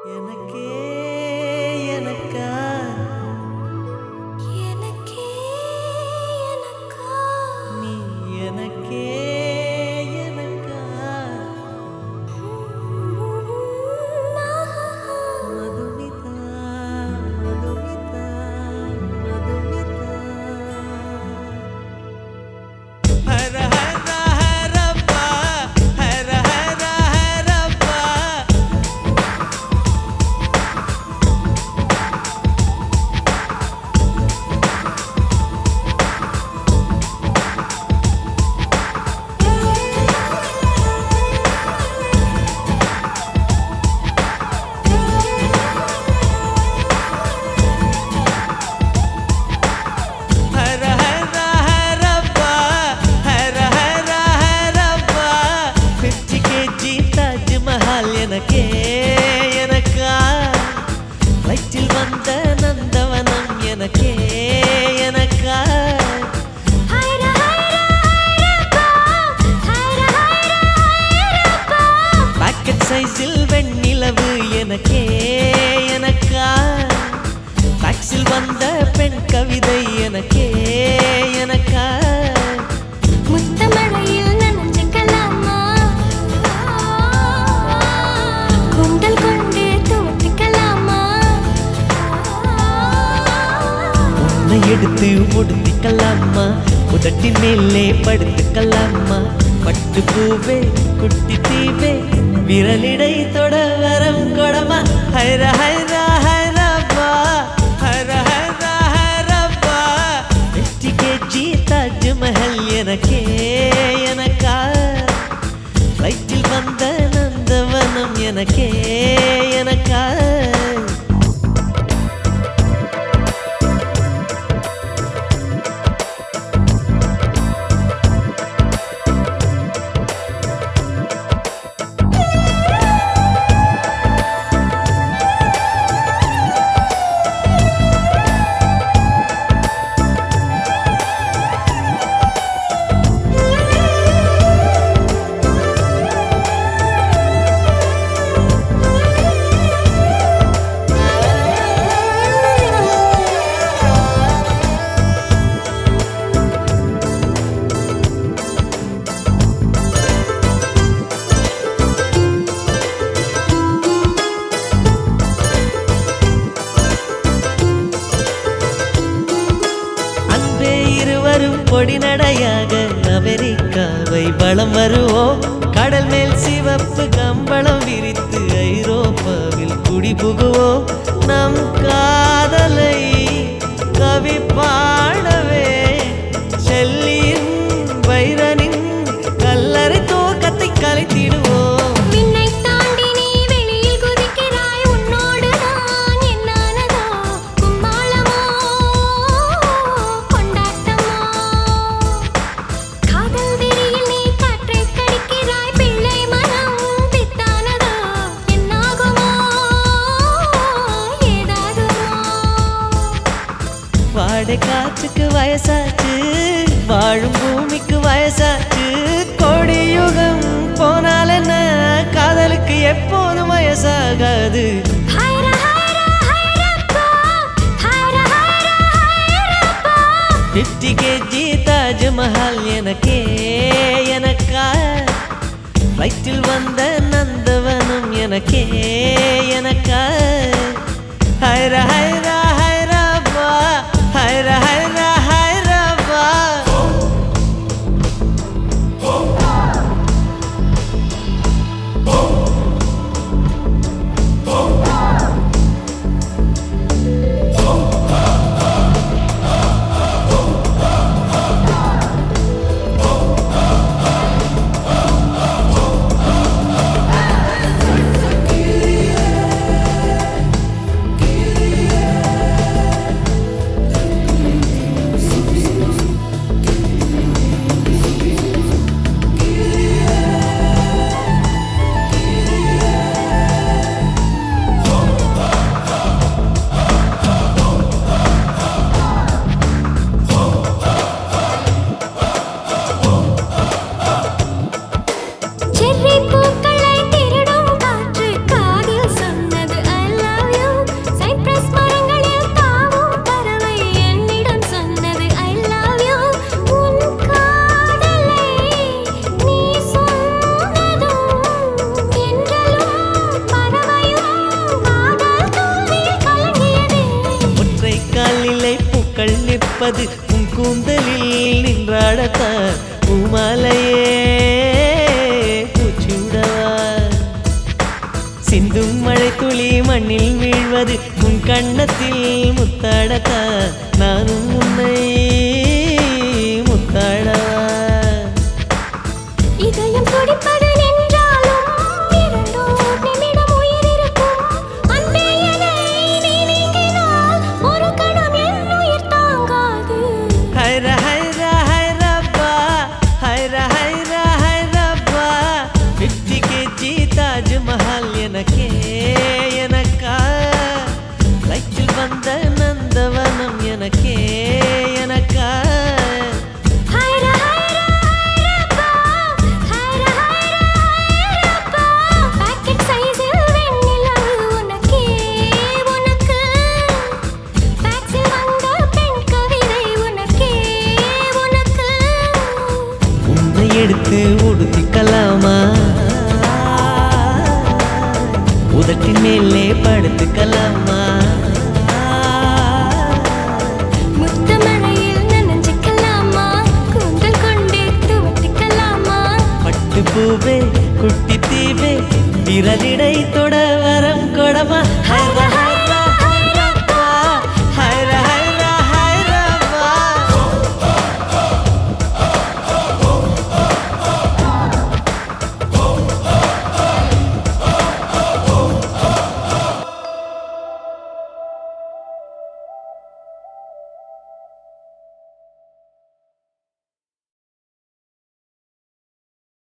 எனக்கே எனக்கா? எடுத்து ஒடுத்திக்கலாமா? உதட்டி மேலே படுத்துக்கலாமா? பட்டு பூவே குட்டி தீவே விரலிடை தொட வரம் கொடமா? ஹைர ஹைரா ஹைரப்பா. ஹர ஹைரா ஹைரப்பா. வெற்றி கேஜி தாஜ்மஹல் எனக்கே எனக்கா? வயிற்றில் வந்த நந்தவனம் எனக்கே எனக்கா? பொடி நடையாக அமெரிக்காவை வளம் வருவோம். கடல் மேல் சிவப்பு கம்பளம் விரித்து ஐரோப்பாவில் குடிபுகுவோம். நம் காதலை கவிப்பா வாடை காற்றுக்கு வயசாச்சு வாழும் பூமிக்கு வயசாச்சு. கோடி யுகம் போனால் என்ன? காதலுக்கு எப்போதும் வயசாகாது. பிப்டி கேஜி தாஜ்மஹால் எனக்கே எனக்கா? வயிற்றில் வந்த நந்தவனம் எனக்கே வந்தது உன் கூந்தலில் நின்றாடத்தான் பூமாலையே பூச்சிவிடவா சிந்தும் மழை துளி மண்ணில் வீழ்வது உன் கண்ணத்தில் முத்தாடத்தான் நானும் கவிதை உனக்கே உனக்கு. உன்னை எடுத்து உடுத்திக்கலாமா? உதட்டின் மேலே படுத்துக்கலாமா? பூவே குட்டி தீவே விரலிடை தொட வரம் கொடமா.